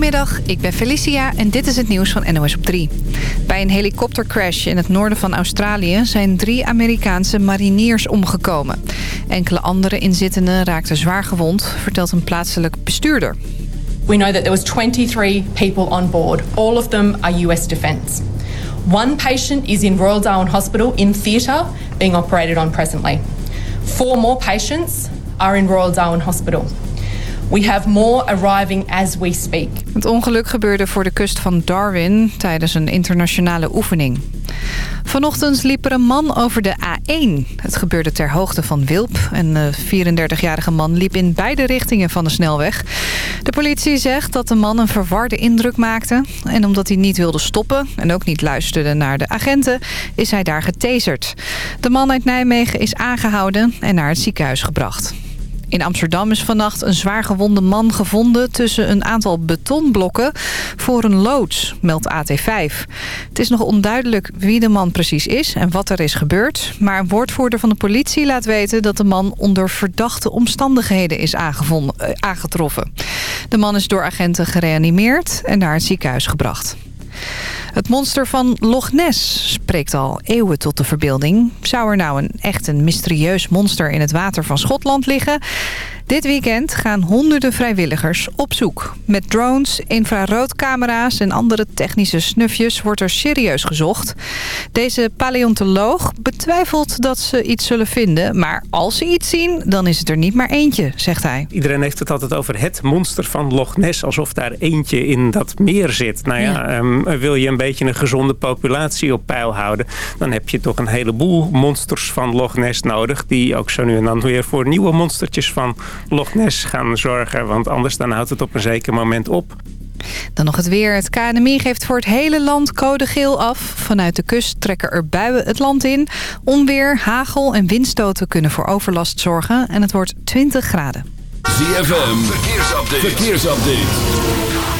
Goedemiddag, ik ben Felicia en dit is het nieuws van NOS op 3. Bij een helikoptercrash in het noorden van Australië... zijn drie Amerikaanse mariniers omgekomen. Enkele andere inzittenden raakten zwaar gewond... vertelt een plaatselijk bestuurder. We know that there was 23 people on board. All of them are US defence. One patient is in Royal Darwin Hospital in theatre being operated on presently. Four more patients are in Royal Darwin Hospital. We have more arriving as we speak. Het ongeluk gebeurde voor de kust van Darwin tijdens een internationale oefening. Vanochtend liep er een man over de A1. Het gebeurde ter hoogte van Wilp. Een 34-jarige man liep in beide richtingen van de snelweg. De politie zegt dat de man een verwarde indruk maakte. En omdat hij niet wilde stoppen en ook niet luisterde naar de agenten... is hij daar getaserd. De man uit Nijmegen is aangehouden en naar het ziekenhuis gebracht. In Amsterdam is vannacht een zwaar gewonde man gevonden... tussen een aantal betonblokken voor een loods, meldt AT5. Het is nog onduidelijk wie de man precies is en wat er is gebeurd. Maar een woordvoerder van de politie laat weten... dat de man onder verdachte omstandigheden is eh, aangetroffen. De man is door agenten gereanimeerd en naar het ziekenhuis gebracht. Het monster van Loch Ness spreekt al eeuwen tot de verbeelding. Zou er nou een echt een mysterieus monster in het water van Schotland liggen? Dit weekend gaan honderden vrijwilligers op zoek. Met drones, infraroodcamera's en andere technische snufjes wordt er serieus gezocht. Deze paleontoloog betwijfelt dat ze iets zullen vinden. Maar als ze iets zien, dan is het er niet maar eentje, zegt hij. Iedereen heeft het altijd over het monster van Loch Ness. Alsof daar eentje in dat meer zit. Nou ja, ehm, wil je een beetje een gezonde populatie op peil houden... dan heb je toch een heleboel monsters van Loch Ness nodig... die ook zo nu en dan weer voor nieuwe monstertjes van Loch Ness gaan zorgen. Want anders dan houdt het op een zeker moment op. Dan nog het weer. Het KNMI geeft voor het hele land code geel af. Vanuit de kust trekken er buien het land in. Onweer, hagel en windstoten kunnen voor overlast zorgen. En het wordt 20 graden. ZFM, verkeersupdate. verkeersupdate.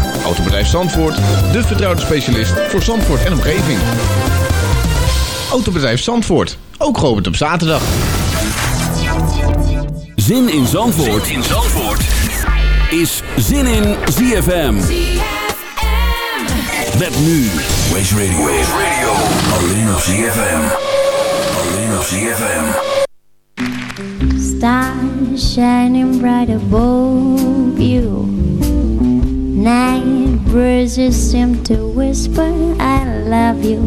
Autobedrijf Zandvoort, de vertrouwde specialist voor Zandvoort en omgeving. Autobedrijf Zandvoort, ook geopend op zaterdag. Zin in Zandvoort, zin in Zandvoort. is Zin in ZFM. Met nu Waze Radio. Waze Radio. Alleen op ZFM. Alleen op ZFM. Stars shining bright above you. Night breezes seem to whisper I love you.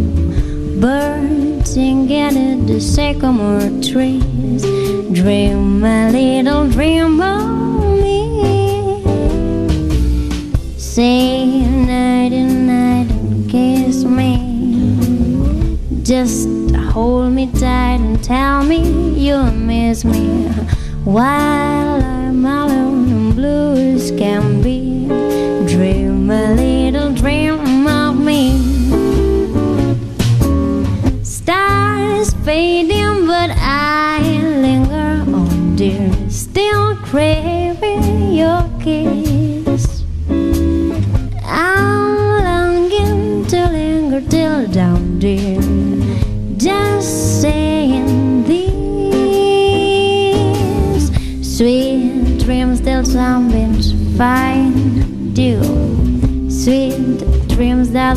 Birds singing in the sycamore trees. Dream a little dream of me. Say night and night and kiss me. Just hold me tight and tell me you'll miss me while I'm alone and blue as can be.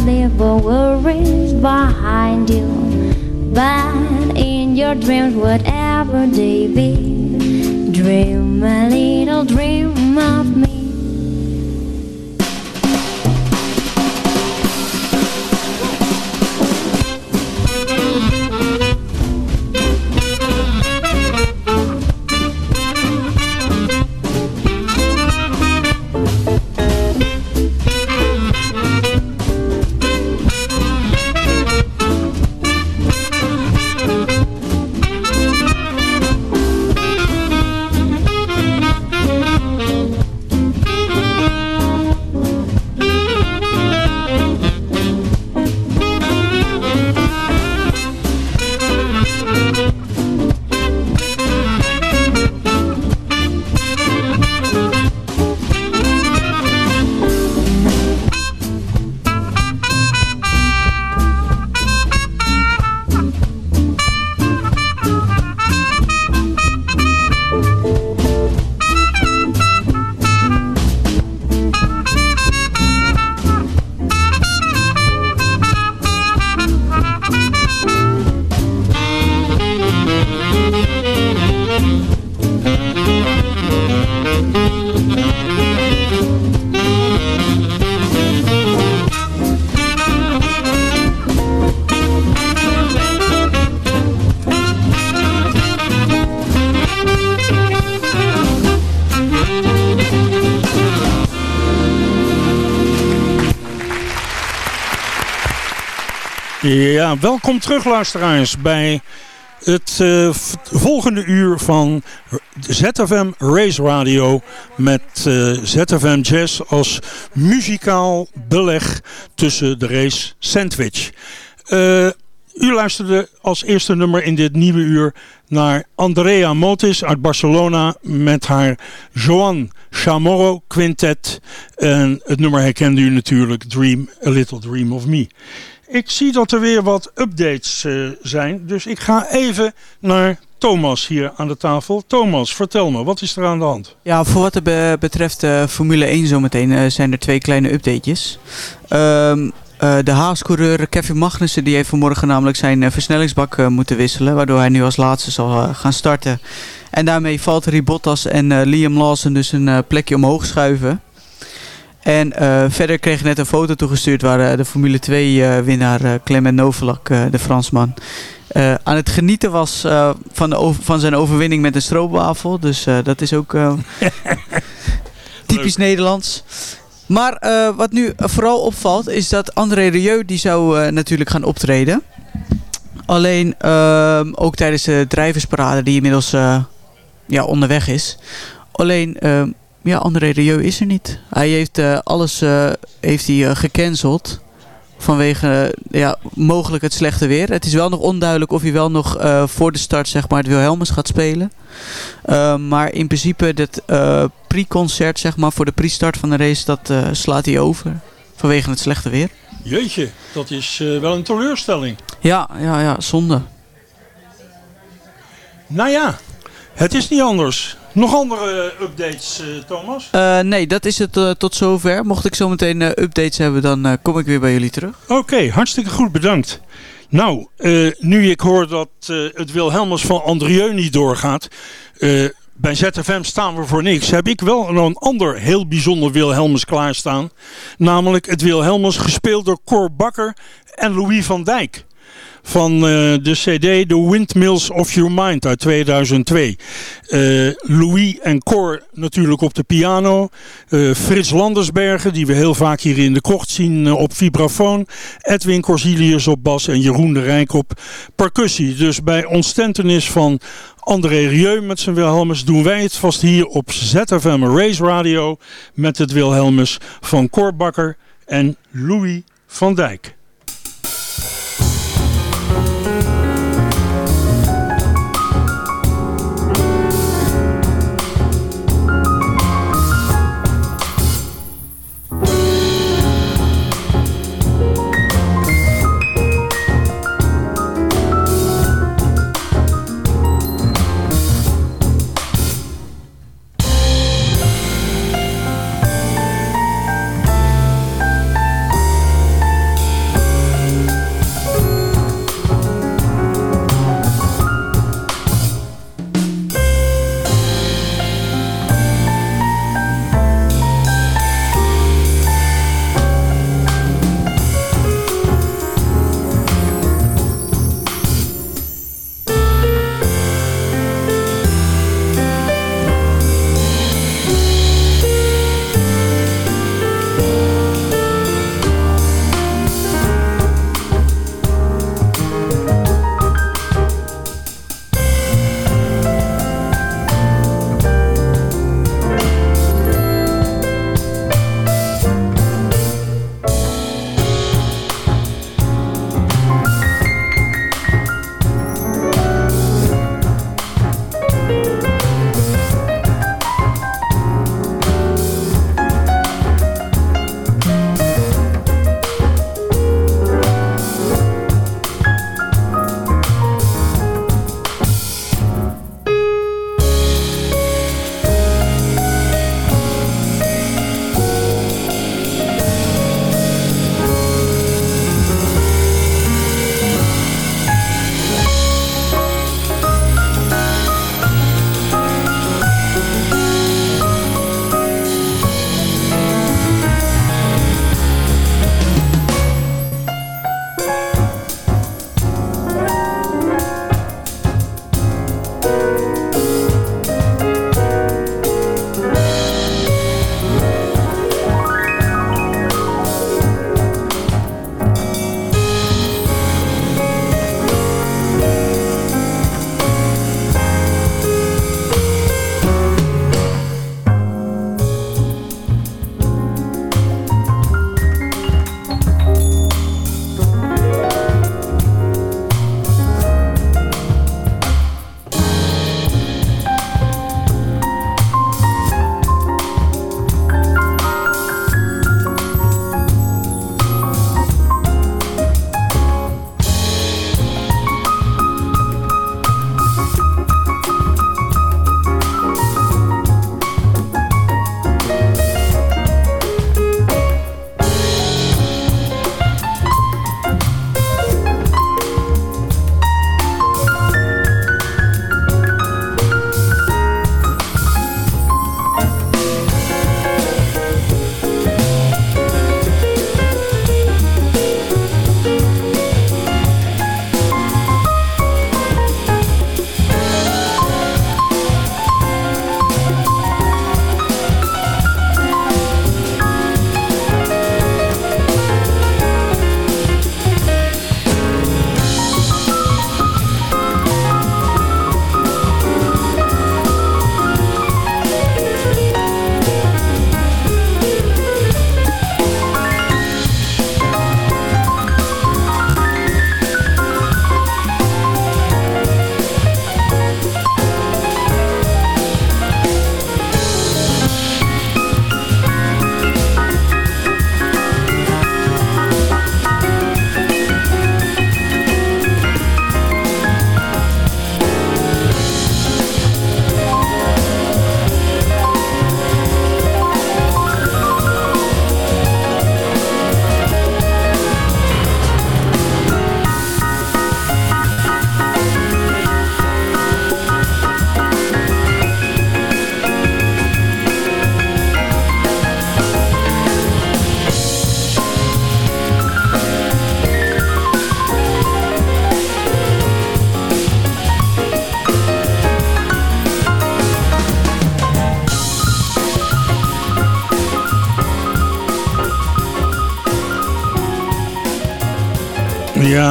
All worries behind you. But in your dreams, whatever they be, dream a little Ja, welkom terug luisteraars bij het uh, volgende uur van ZFM Race Radio met uh, ZFM Jazz als muzikaal beleg tussen de race sandwich. Uh, u luisterde als eerste nummer in dit nieuwe uur naar Andrea Motis uit Barcelona met haar Joan Chamorro Quintet. En het nummer herkende u natuurlijk, Dream, A Little Dream of Me. Ik zie dat er weer wat updates uh, zijn, dus ik ga even naar Thomas hier aan de tafel. Thomas, vertel me, wat is er aan de hand? Ja, voor wat be betreft uh, Formule 1 zometeen uh, zijn er twee kleine updatejes. Uh, de Haas-coureur Kevin Magnussen die heeft vanmorgen namelijk zijn versnellingsbak moeten wisselen. Waardoor hij nu als laatste zal gaan starten. En daarmee Valtteri Bottas en Liam Lawson dus een plekje omhoog schuiven. En verder kreeg ik net een foto toegestuurd waar de Formule 2 winnaar Clement Novelak, de Fransman, aan het genieten was van, de van zijn overwinning met een stroopwafel. Dus dat is ook typisch Nederlands. Maar uh, wat nu vooral opvalt is dat André Rieu die zou uh, natuurlijk gaan optreden. Alleen uh, ook tijdens de drijversparade die inmiddels ja, onderweg is. Alleen ja, André Rieu is er niet. Hij heeft alles heeft hij, gecanceld vanwege ja, mogelijk het slechte weer. Het is wel nog onduidelijk of hij wel nog voor de start zeg maar, het Wilhelmus gaat spelen. Uh, maar in principe het uh, pre-concert zeg maar, voor de pre-start van de race, dat slaat hij over. Vanwege het slechte weer. Jeetje, dat is wel een teleurstelling. Ja, ja, ja, zonde. Nou ja, het is niet anders. Nog andere updates, uh, Thomas? Uh, nee, dat is het uh, tot zover. Mocht ik zo meteen updates hebben, dan kom ik weer bij jullie terug. Oké, okay, hartstikke goed, bedankt. Nou, nu ik hoor dat het Wilhelmus van Andrieu niet doorgaat... bij ZFM staan we voor niks. Heb ik wel een ander heel bijzonder Wilhelmus klaarstaan. Namelijk het Wilhelmus gespeeld door Cor Bakker en Louis van Dijk van uh, de cd The Windmills of Your Mind uit 2002. Uh, Louis en Cor natuurlijk op de piano. Uh, Frits Landersbergen, die we heel vaak hier in de krocht zien op vibrafoon. Edwin Corsilius op bas en Jeroen de Rijk op percussie. Dus bij ontstentenis van André Rieu met zijn Wilhelmus doen wij het vast hier op ZFM Race Radio met het Wilhelmus van Cor Bakker en Louis van Dijk.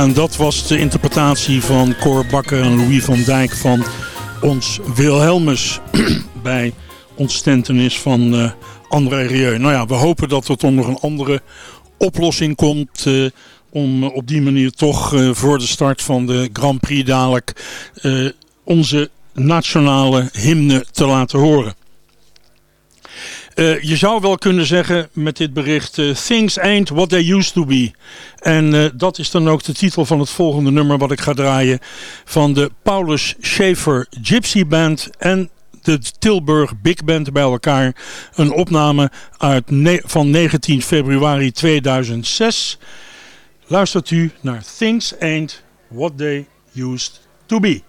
En dat was de interpretatie van Cor Bakker en Louis van Dijk van ons Wilhelmus bij ontstentenis van uh, André Rieu. Nou ja, we hopen dat er toch nog een andere oplossing komt uh, om op die manier toch uh, voor de start van de Grand Prix dadelijk onze nationale hymne te laten horen. Uh, je zou wel kunnen zeggen met dit bericht... Uh, Things ain't what they used to be. En uh, dat is dan ook de titel van het volgende nummer wat ik ga draaien... van de Paulus Schaefer Gypsy Band en de Tilburg Big Band bij elkaar. Een opname uit van 19 februari 2006. Luistert u naar Things ain't what they used to be.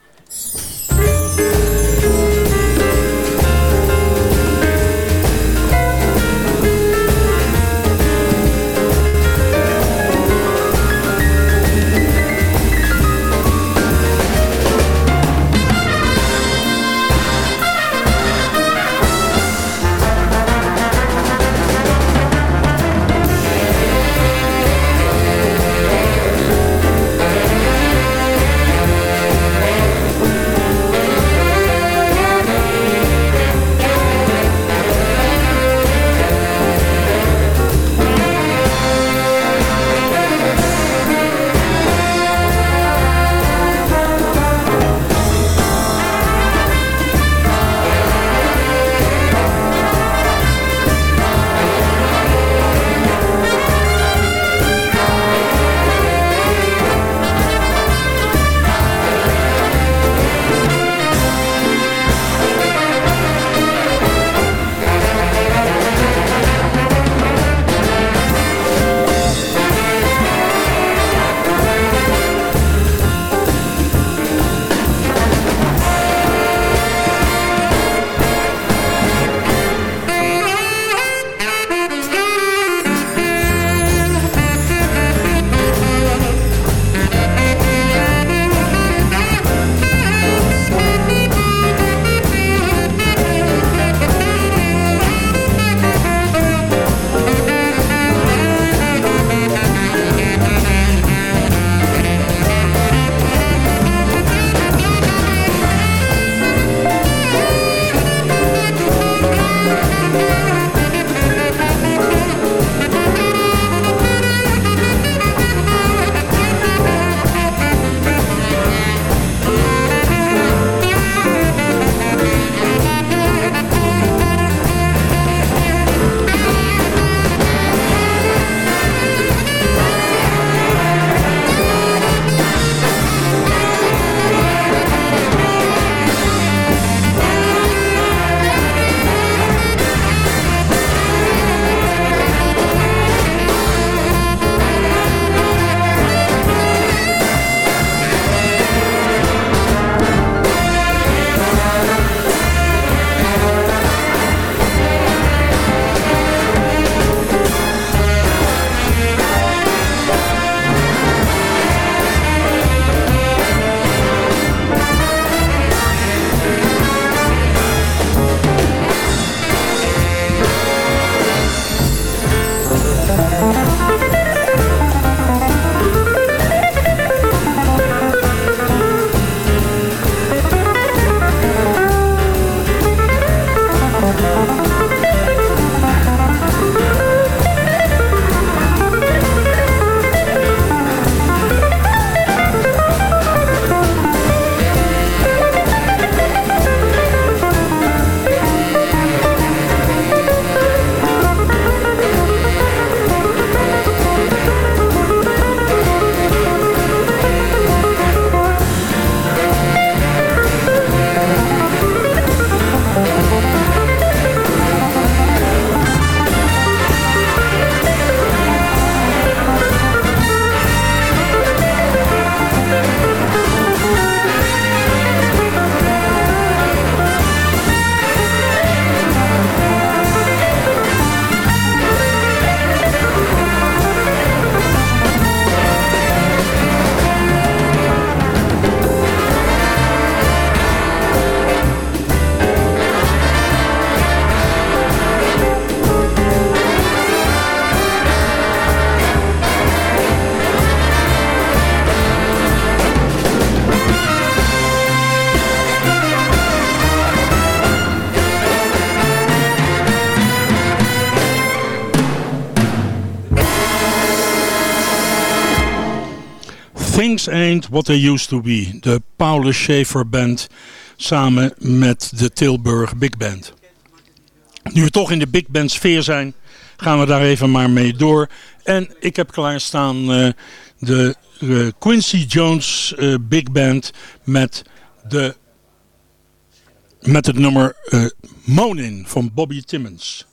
Things Ain't What They Used To Be. De Paulus Schaefer Band samen met de Tilburg Big Band. Nu we toch in de Big Band sfeer zijn, gaan we daar even maar mee door. En ik heb klaarstaan uh, de uh, Quincy Jones uh, Big Band met, de, met het nummer Monin van Bobby Timmons.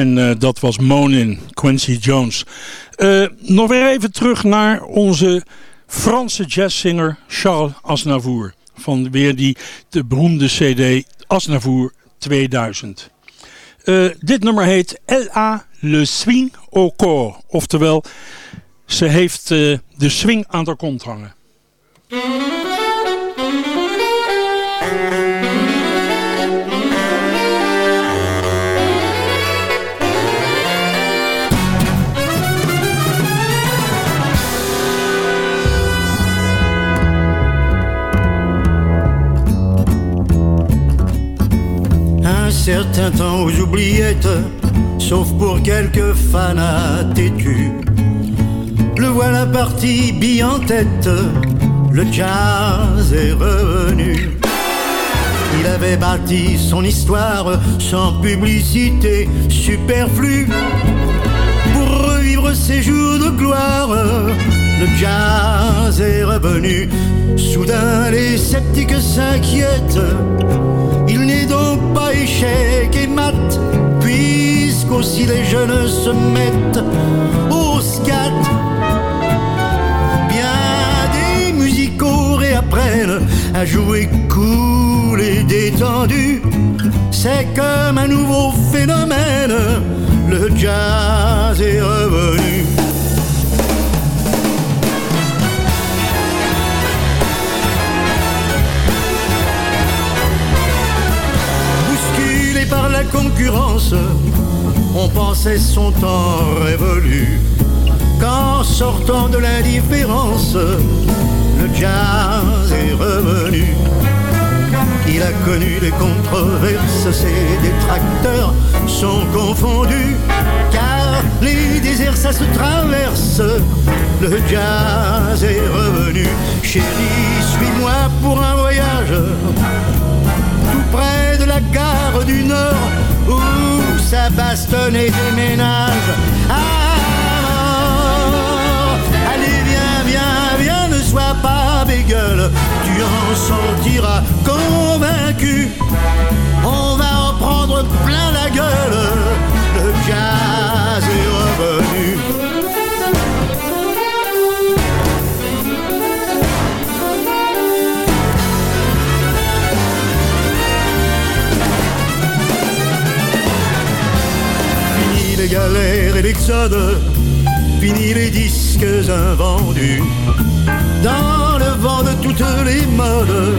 En uh, dat was Monin, Quincy Jones. Uh, nog weer even terug naar onze Franse jazzzinger Charles Aznavour. Van weer die de beroemde cd Aznavour 2000. Uh, dit nummer heet L.A. Le Swing au corps. Oftewel, ze heeft de swing aan haar kont hangen. Certain temps aux oubliettes, sauf pour quelques fanats têtus. Le voilà parti, bille en tête, le jazz est revenu. Il avait bâti son histoire sans publicité superflue. Pour revivre ses jours de gloire, le jazz est revenu. Soudain, les sceptiques s'inquiètent pas échec et mat, puisqu'aussi les jeunes se mettent au scat. Bien des musicaux réapprennent à jouer cool et détendu. C'est comme un nouveau phénomène, le jazz est revenu. Concurrence, on pensait son temps révolu. Qu'en sortant de l'indifférence, le jazz est revenu. Il a connu des controverses, ses détracteurs sont confondus, car les déserts ça se traverse, le jazz est revenu. Chérie, suis-moi pour un voyage, près de la gare du Nord, où ça bastonne et déménage. Alors, allez, viens, viens, viens, ne sois pas bégueule, tu en sortiras convaincu. On va en prendre plein la gueule, le jazz est revenu. Galères et l'exode, fini les disques invendus. Dans le vent de toutes les modes,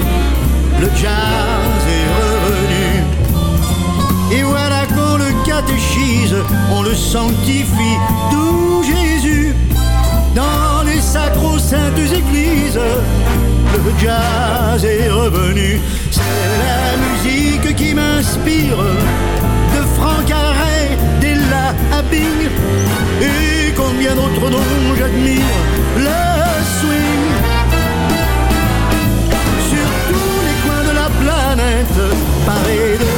le jazz est revenu. Et voilà qu'on le catéchise, on le sanctifie, d'où Jésus. Dans les sacro-saintes églises, le jazz est revenu. C'est la musique qui m'inspire, de Franck Abing, et combien d'autres noms j'admire. Le swing, sur tous les coins de la planète, paré de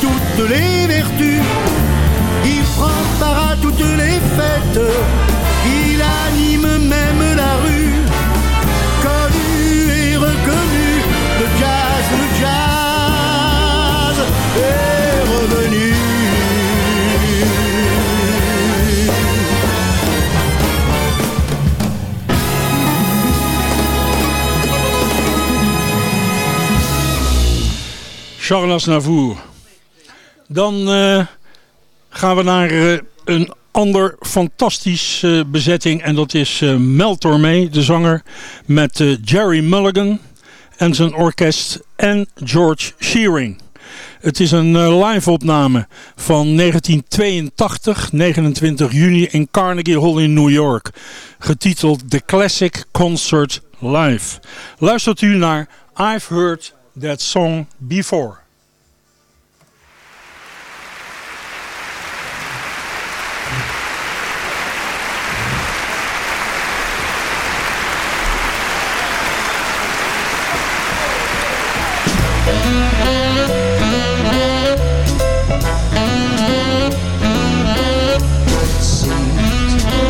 toutes les vertus. Il prend part à toutes les fêtes, il anime même la rue. Connu et reconnu, le jazz, le jazz Charles Aznavour. Dan eh, gaan we naar eh, een ander fantastisch bezetting. En dat is eh Mel Tormé, de zanger. Met Jerry Mulligan en zijn orkest. En George Shearing. Het is een eh, live-opname van 1982, 29 juni in Carnegie Hall in New York. Getiteld The Classic Concert Live. Luistert u naar I've Heard That Song Before.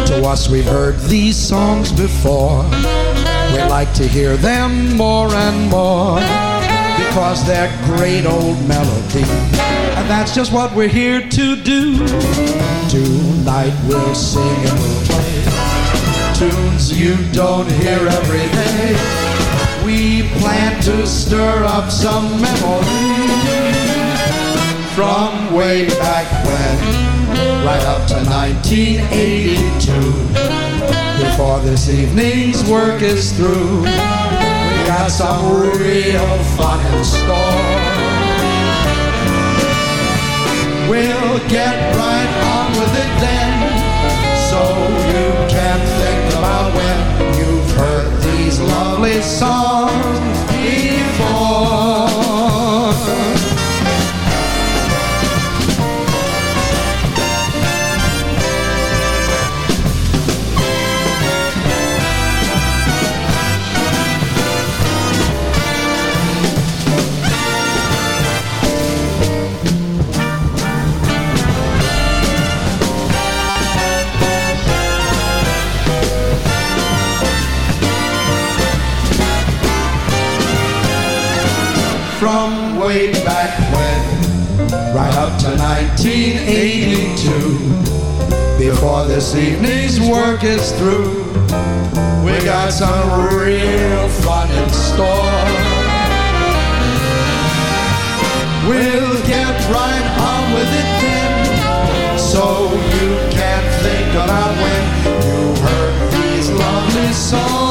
To us, we've heard these songs before. We like to hear them more and more because they're great old melody. And that's just what we're here to do. Tonight we'll sing and we'll play tunes you don't hear every day. We plan to stir up some memory from way back when, right up to 1982. Before this evening's work is through, got some real fun in store. We'll get right on with it then, so you can think about when you've heard these lovely songs This evening's work is through, we got some real fun in store. We'll get right on with it then, so you can't think about when you heard these lovely songs.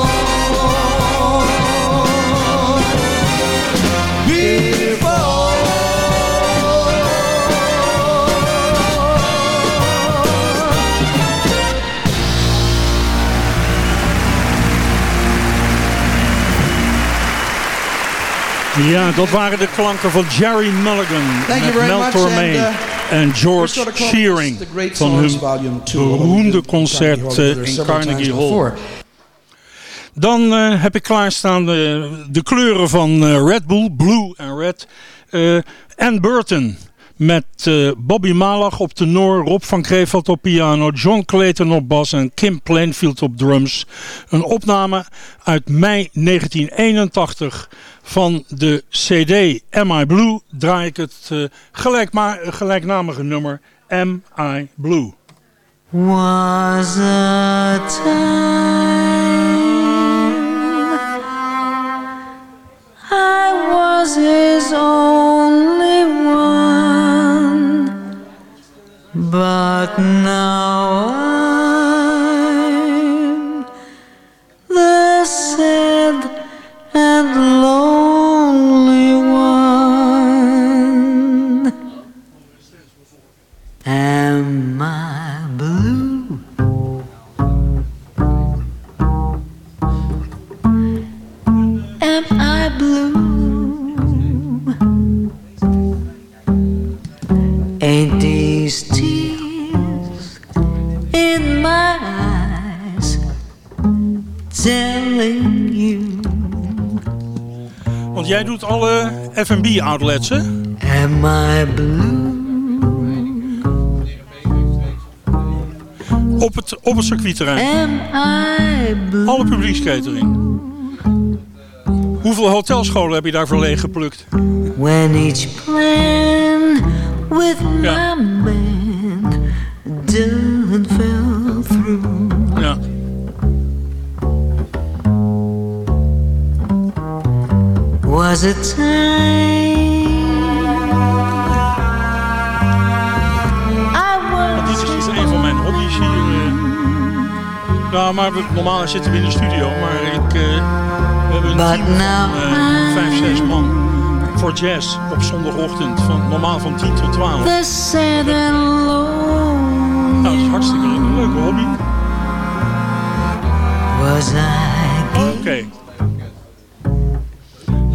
Ja, dat waren de klanken van Jerry Mulligan. Thank you met very Mel much, Tormé and, uh, en George Shearing van hun beroemde concert eh, in Carnegie Hall. before. Dan eh, heb ik klaarstaan de, de kleuren van eh, Red Bull, Blue en Red. Eh Ann Burton met eh, Bobby Malach op tenor, Rob van Kreveld op piano, John Clayton op bas en Kim Plainfield op drums. Een opname uit mei 1981 van de CD Am I Blue draai ik het eh, gelijknamige nummer Am I Blue. Was a time I was his only but now Alle F&B outlets, hè? Am I blue? Op het, op het circuitterrein. Am I blue? Alle publiekskatering. Hoeveel hotelscholen heb je daarvoor leeggeplukt? When each plan with my Was it time? I Want was dit is dus een van mijn hobby's hier. eh. Nou, maar we- normaal zitten we in de studio, maar ik, eh, we hebben een But team van eh, vijf, zes man voor jazz op zondagochtend. Van, normaal van 10 tot 12. the sad and lonely. Nou, dat is hartstikke leuk. Een leuke hobby. Oké.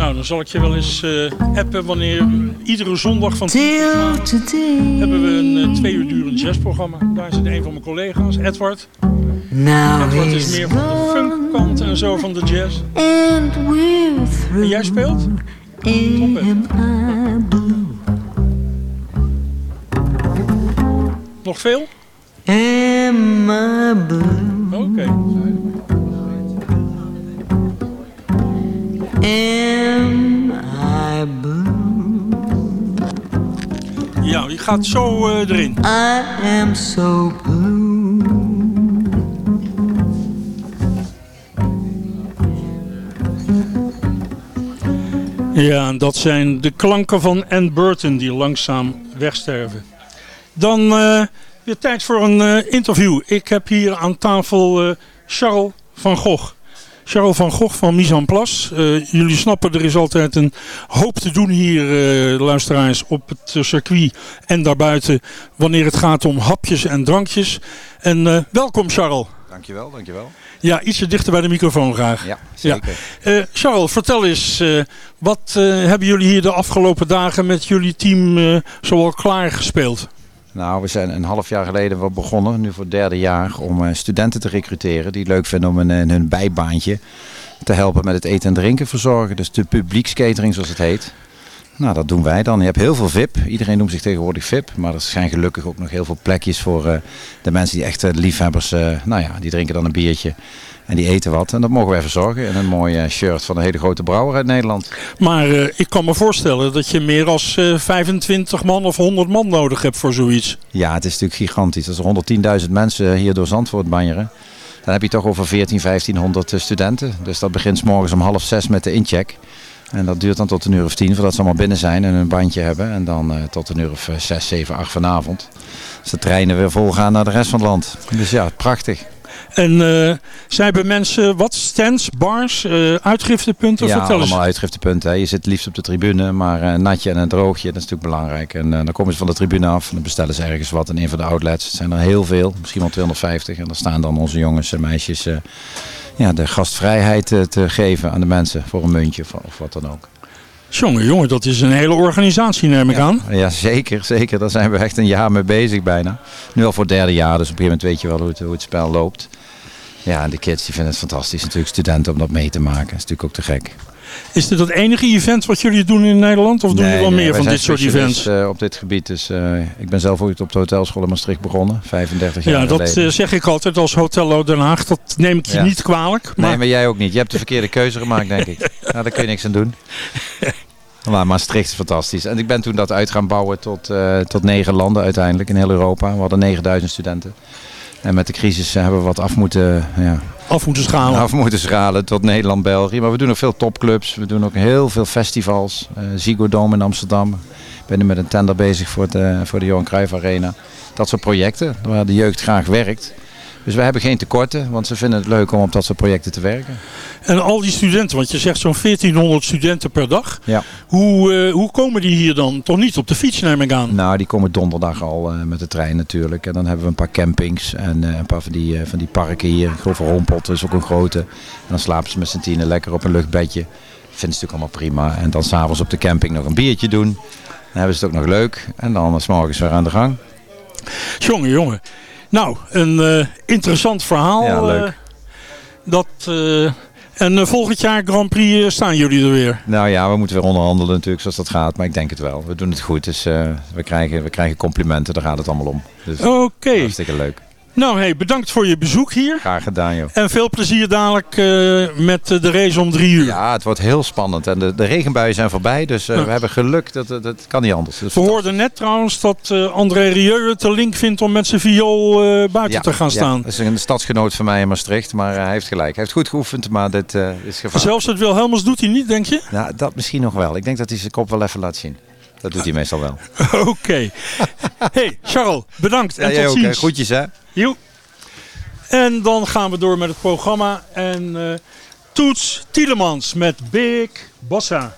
Nou, dan zal ik je wel eens eh, appen wanneer iedere zondag van 10 tot 12 hebben we een eh, twee uur durend jazzprogramma. Daar zit een van mijn collega's, Edward. Now Edward is meer van de funkkant en zo van de jazz. En jij speelt? Nog veel? I blue? Ja, je gaat zo eh, erin. I am so blue. Ja, en dat zijn de klanken van Ann Burton die langzaam wegsterven. Dan eh, weer tijd voor een eh, interview. Ik heb hier aan tafel Charles van Gogh. Charles van Gogh van Mise en Place. Eh, jullie snappen, er is altijd een hoop te doen hier, eh, luisteraars, op het eh, circuit en daarbuiten. Wanneer het gaat om hapjes en drankjes. En eh, welkom Charles. Dankjewel, dankjewel. Ja, ietsje dichter bij de microfoon graag. Ja, zeker. Eh, Charles, vertel eens, wat hebben jullie hier de afgelopen dagen met jullie team zoal klaar gespeeld? Nou, we zijn een half jaar geleden wel begonnen, nu voor het derde jaar, om eh, studenten te recruteren die het leuk vinden om in, in hun bijbaantje te helpen met het eten en drinken verzorgen. Dus de publiekskatering zoals het heet. Nou, dat doen wij dan. Je hebt heel veel VIP. Iedereen noemt zich tegenwoordig VIP. Maar er zijn gelukkig ook nog heel veel plekjes voor eh, de mensen die echt eh, liefhebbers, eh, nou ja, die drinken dan een biertje. En die eten wat. En dat mogen wij verzorgen. En een mooi eh, shirt van een hele grote brouwer uit Nederland. Maar eh, ik kan me voorstellen dat je meer dan 25 man of 100 man nodig hebt voor zoiets. Ja, het is natuurlijk gigantisch. Als er 110.000 mensen hier door Zandvoort banjeren. Dan heb je toch over 14, 1500 studenten. Dus dat begint 's morgens om half zes met de incheck. En dat duurt dan tot een uur of tien voordat ze allemaal binnen zijn en een bandje hebben. En dan eh, tot een uur of eh, zes, zeven, acht vanavond. Als de treinen weer vol gaan naar de rest van het land. Dus ja, prachtig. En eh zij hebben mensen wat? Stands, bars, eh, uitgiftepunten? Ja, Vertel eens. allemaal uitgiftepunten. hè. Je zit liefst op de tribune, maar een natje en een droogje, dat is natuurlijk belangrijk. En eh, dan komen ze van de tribune af en dan bestellen ze ergens wat in een van de outlets. Het zijn er heel veel, misschien wel 250. En daar staan dan onze jongens en meisjes eh, ja, de gastvrijheid eh, te geven aan de mensen voor een muntje of, of wat dan ook. Jongen, jongen, dat is een hele organisatie neem ik aan. Ja, zeker, zeker. Daar zijn we echt een jaar mee bezig bijna. Nu al voor het derde jaar, dus op een gegeven moment weet je wel hoe het, hoe het spel loopt. Ja, en de kids die vinden het fantastisch natuurlijk, studenten om dat mee te maken. Dat is natuurlijk ook te gek. Is dit het enige event wat jullie doen in Nederland? Of doen jullie wel Nee, meer van dit soort events? eh, op dit gebied. Dus, eh, ik ben zelf ooit op de hotelschool in Maastricht begonnen, 35 jaar Ja, dat eh, zeg ik altijd als Hotel Den Haag. Dat neem ik je Ja. niet kwalijk. Maar Nee, maar jij ook niet. Je hebt de verkeerde keuze gemaakt, denk ik. Nou, daar kun je niks aan doen. Maar Maastricht is fantastisch. En ik ben toen dat uit gaan bouwen tot, eh, tot negen landen uiteindelijk in heel Europa. We hadden 9000 studenten. En met de crisis eh, hebben we wat af moeten, ja, af moeten schalen. af moeten schalen tot Nederland, België. Maar we doen ook veel topclubs. We doen ook heel veel festivals. Eh Ziggo Dome in Amsterdam. Ik ben nu met een tender bezig voor, het, eh, voor de Johan Cruijff Arena. Dat soort projecten waar de jeugd graag werkt. Dus we hebben geen tekorten, want ze vinden het leuk om op dat soort projecten te werken. En al die studenten, want je zegt zo'n 1400 studenten per dag. Ja. Hoe, eh, hoe komen die hier dan? Toch niet op de fiets neem ik aan. Nou, die komen donderdag al eh, met de trein natuurlijk. En dan hebben we een paar campings en eh, een paar van die, van die parken hier. Grove Hompot is ook een grote. En dan slapen ze met z'n tienen lekker op een luchtbedje. Vinden ze natuurlijk allemaal prima. En dan s'avonds op de camping nog een biertje doen. Dan hebben ze het ook nog leuk. En dan s morgens weer aan de gang. Jongen, jongen. Nou, een eh, interessant verhaal. Ja, leuk. eh, dat, eh, en volgend jaar Grand Prix staan jullie er weer. Nou ja, we moeten weer onderhandelen natuurlijk zoals dat gaat. Maar ik denk het wel. We doen het goed. Dus we, krijgen, we krijgen complimenten. Daar gaat het allemaal om. Dus Oké. hartstikke leuk. Nou, hey, bedankt voor je bezoek hier. Graag gedaan joh. En veel plezier dadelijk eh, met eh, de race om drie uur. Ja, het wordt heel spannend. En de, de regenbuien zijn voorbij. Dus eh, Ja. we hebben geluk. Dat, dat, dat kan niet anders. Dus We hoorden net trouwens dat André Rieu het de link vindt om met zijn viool buiten te gaan staan. Ja, dat is een stadsgenoot van mij in Maastricht, maar hij heeft gelijk. Hij heeft goed geoefend, maar dit is gevaarlijk. Zelfs het Wilhelmus doet hij niet, denk je? Nou, dat misschien nog wel. Ik denk dat hij zijn kop wel even laat zien. Dat doet hij meestal wel. Oké. hey, Charles, bedankt en Ja, tot ook, hè. ziens. Groetjes, hè. Joe. En dan gaan we door met het programma. En eh, Toets Tielemans met Big Bossa.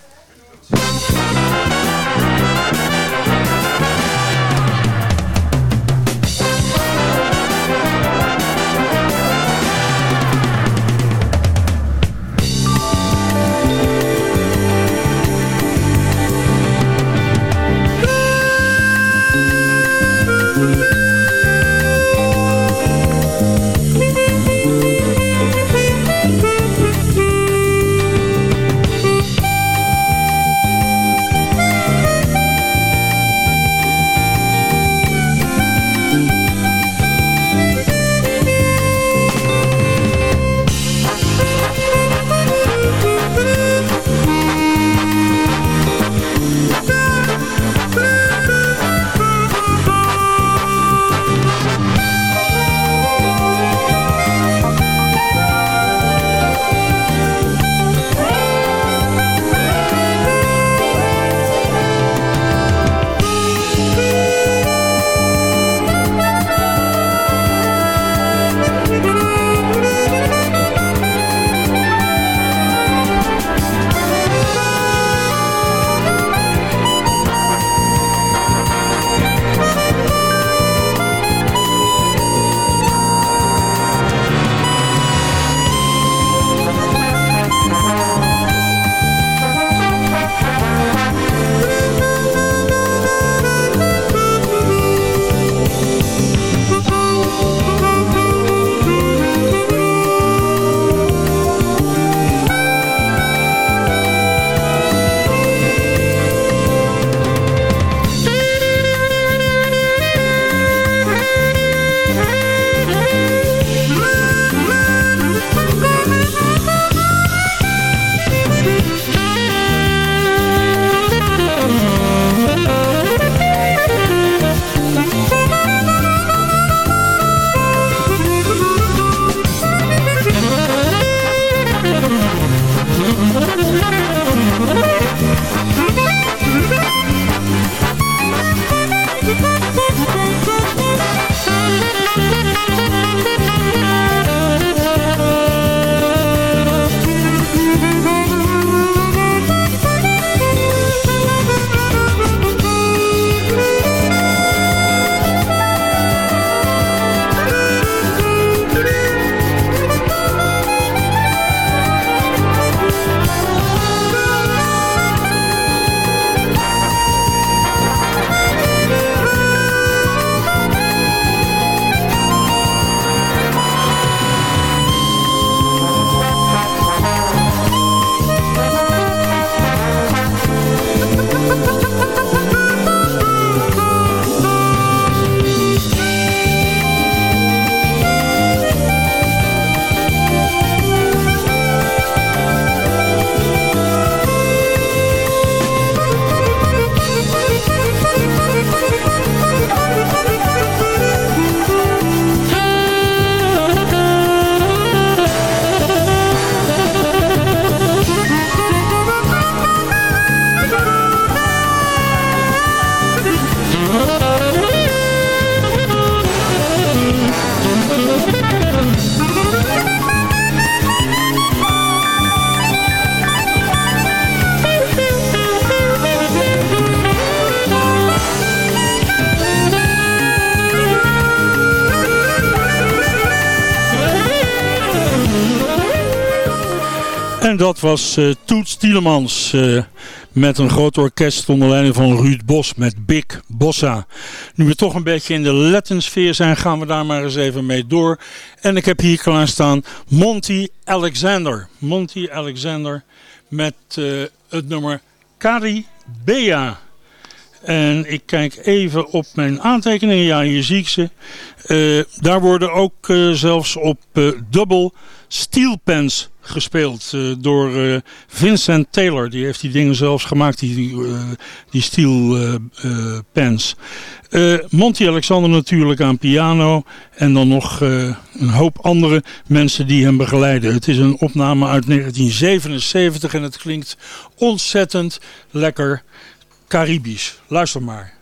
Dat was uh, Toets Tielemans uh, met een groot orkest onder leiding van Ruud Bos met Big Bossa. Nu we toch een beetje in de Latin sfeer zijn, gaan we daar maar eens even mee door. En ik heb hier klaarstaan Monty Alexander. Monty Alexander met uh, het nummer Caribea. En ik kijk even op mijn aantekeningen. Ja, hier zie ik ze. Uh, daar worden ook uh, zelfs op uh, dubbel steel pens gespeeld door Vincent Taylor. Die heeft die dingen zelfs gemaakt, die, die steel pens. Monty Alexander natuurlijk aan piano. En dan nog een hoop andere mensen die hem begeleiden. Het is een opname uit 1977 en het klinkt ontzettend lekker Caribisch. Luister maar.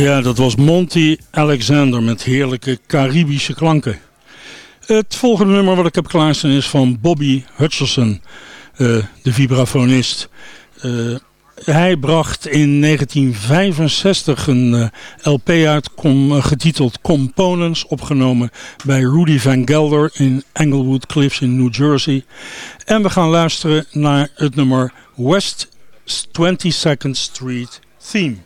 Ja, dat was Monty Alexander met heerlijke Caribische klanken. Het volgende nummer wat ik heb klaarstaan is van Bobby Hutcherson, eh, de vibrafonist. Eh, hij bracht in 1965 een eh, LP uit getiteld Components, opgenomen bij Rudy Van Gelder in Englewood Cliffs in New Jersey. En we gaan luisteren naar het nummer West 22nd Street Theme.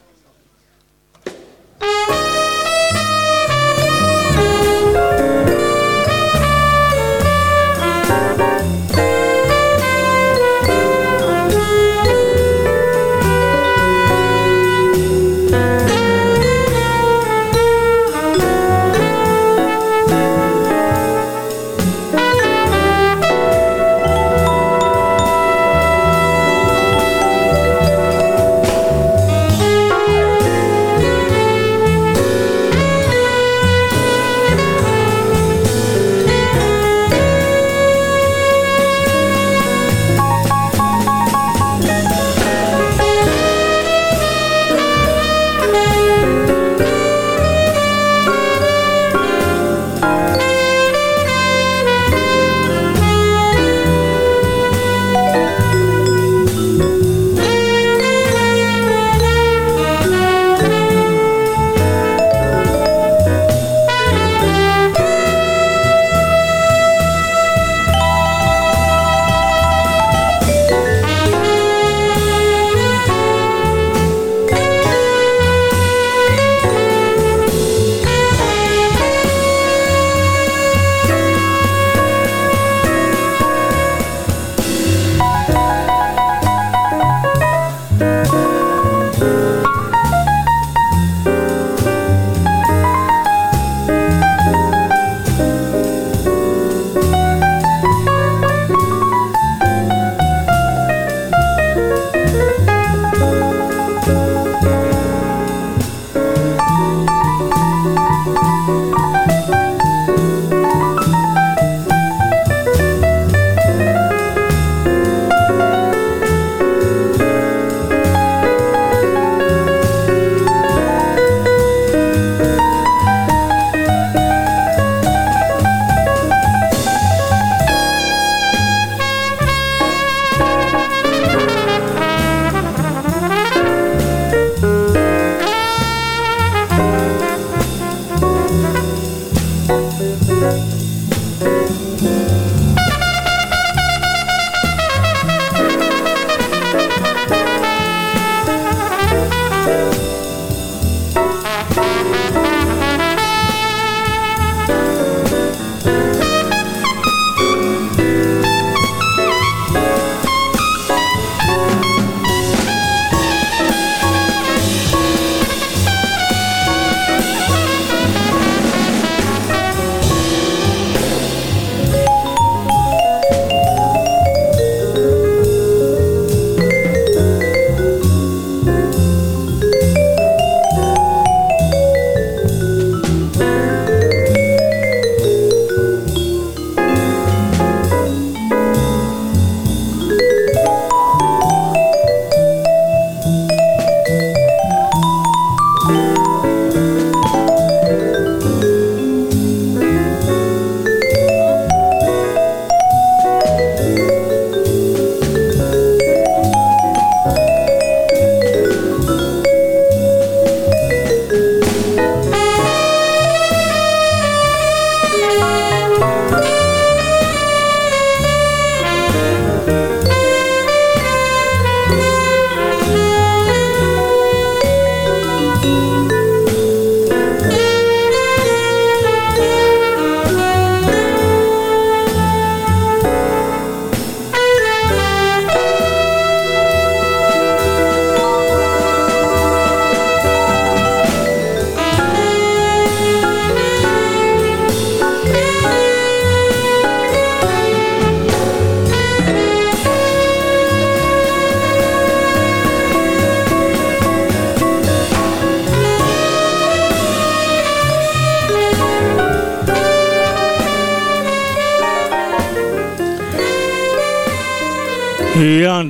Bye.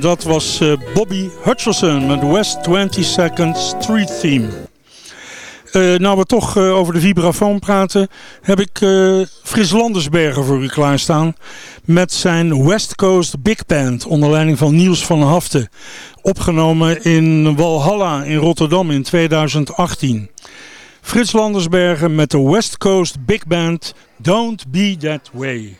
Dat was uh, Bobby Hutcherson met West 22nd Street Theme. Eh, nou we toch eh, over de vibrafoon praten, heb ik eh Frits Landersbergen voor u klaarstaan. Met zijn West Coast Big Band onder leiding van Niels van Haften. Opgenomen in Walhalla in Rotterdam in 2018. Frits Landersbergen met de West Coast Big Band Don't Be That Way.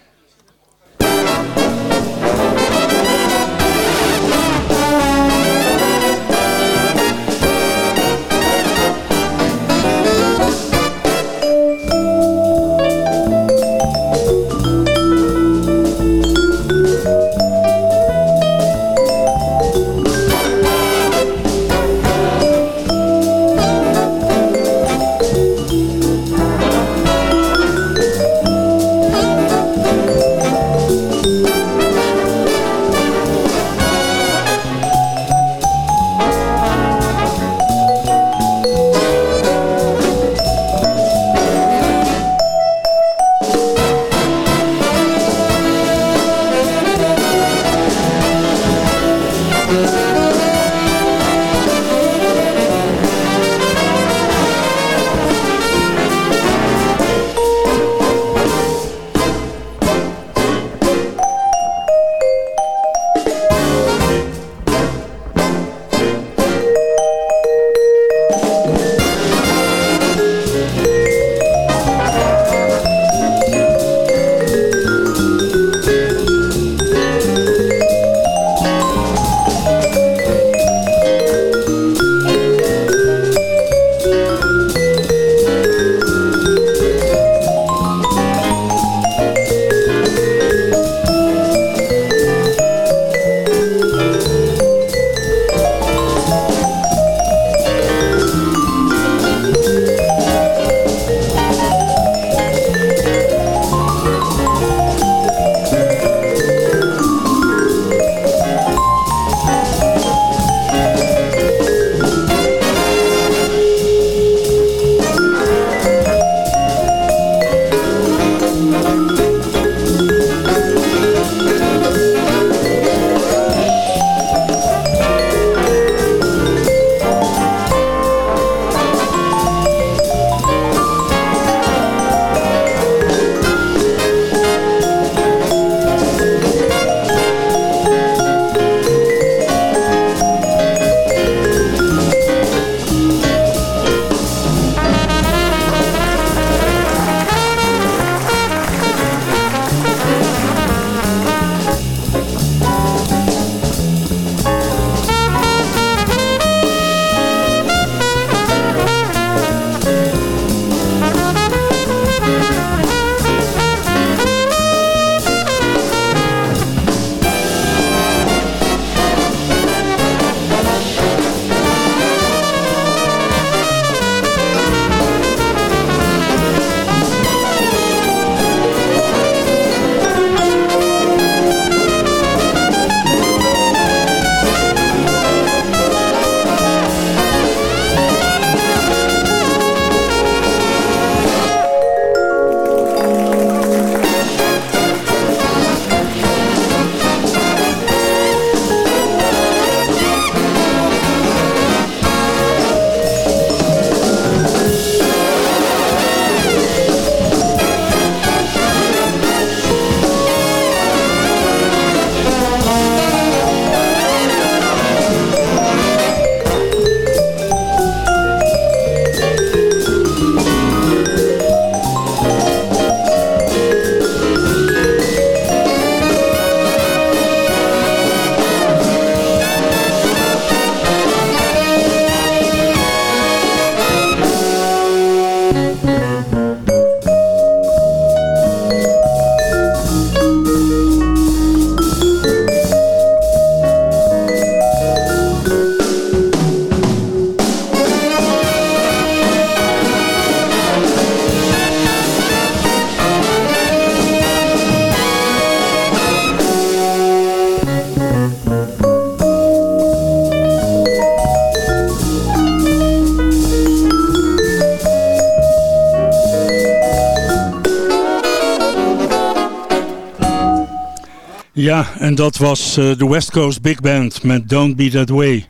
En dat was eh, de West Coast Big Band met Don't Be That Way.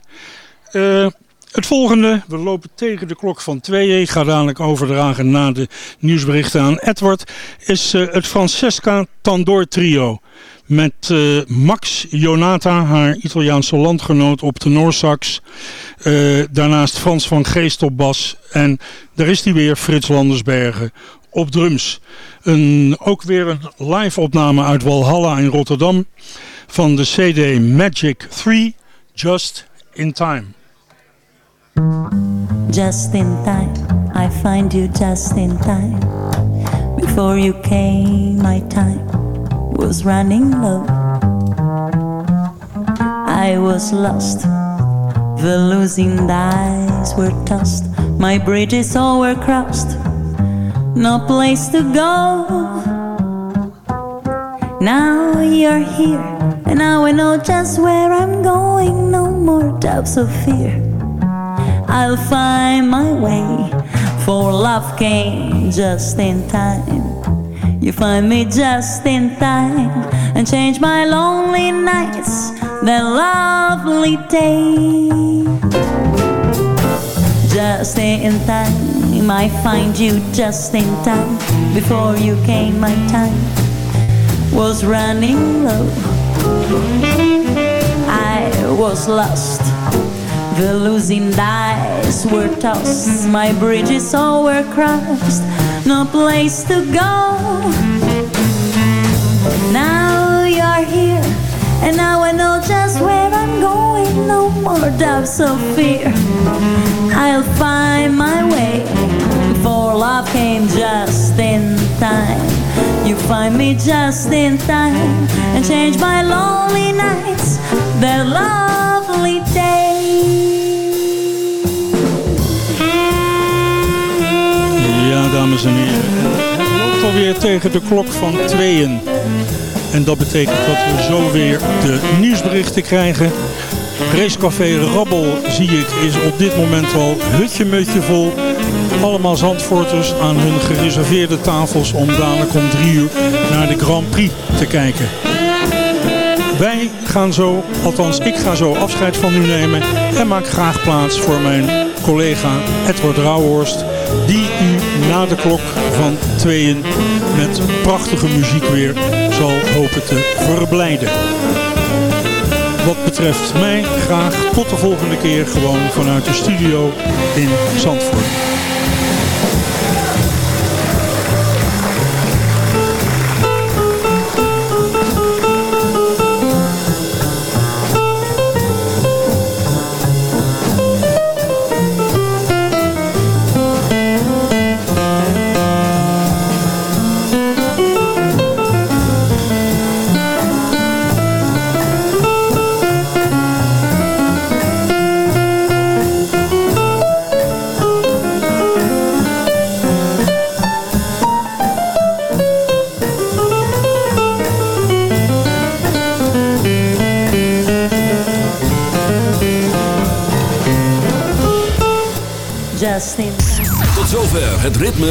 Eh, Het volgende, we lopen tegen de klok van tweeën. Ga dadelijk overdragen na de nieuwsberichten aan Edward. Is eh, het Francesca Tandor trio. Met Max Jonata, haar Italiaanse landgenoot op de. Uh, daarnaast Frans van Geest op bas. En daar is hij weer, Frits Landersbergen op drums. Een, ook weer een live opname uit Walhalla in Rotterdam. Van de CD Magic 3, Just in Time. Just in time, I find you just in time. Before you came, my time was running low. I was lost, the losing dice were tossed, my bridges all were crossed, no place to go. Now you're here, and now I know just where I'm going. No more doubts of fear. I'll find my way, for love came just in time. You find me just in time and change my lonely nights, that lovely day. Just in time, I find you just in time. Before you came, my time was running low. I was lost. The losing dice were tossed, my bridges all were crossed, no place to go. Now you're here, and now I know just where I'm going. No more doubts of fear. I'll find my way, for love came just in time. You find me just in time and change my lonely nights, that lovely day. Ja, dames en heren. Het loopt alweer tegen de klok van tweeën. En dat betekent dat we zo weer de nieuwsberichten krijgen. Racecafé Rabbel, zie ik, is op dit moment al hutje-mutje vol. Allemaal Zandvoorters aan hun gereserveerde tafels om dadelijk om drie uur naar de Grand Prix te kijken. Wij gaan zo, althans ik ga zo afscheid van u nemen en maak graag plaats voor mijn collega Edward Rauhorst. Die u na de klok van tweeën met prachtige muziek weer zal hopen te verblijden. Wat betreft mij graag tot de volgende keer gewoon vanuit de studio in Zandvoort.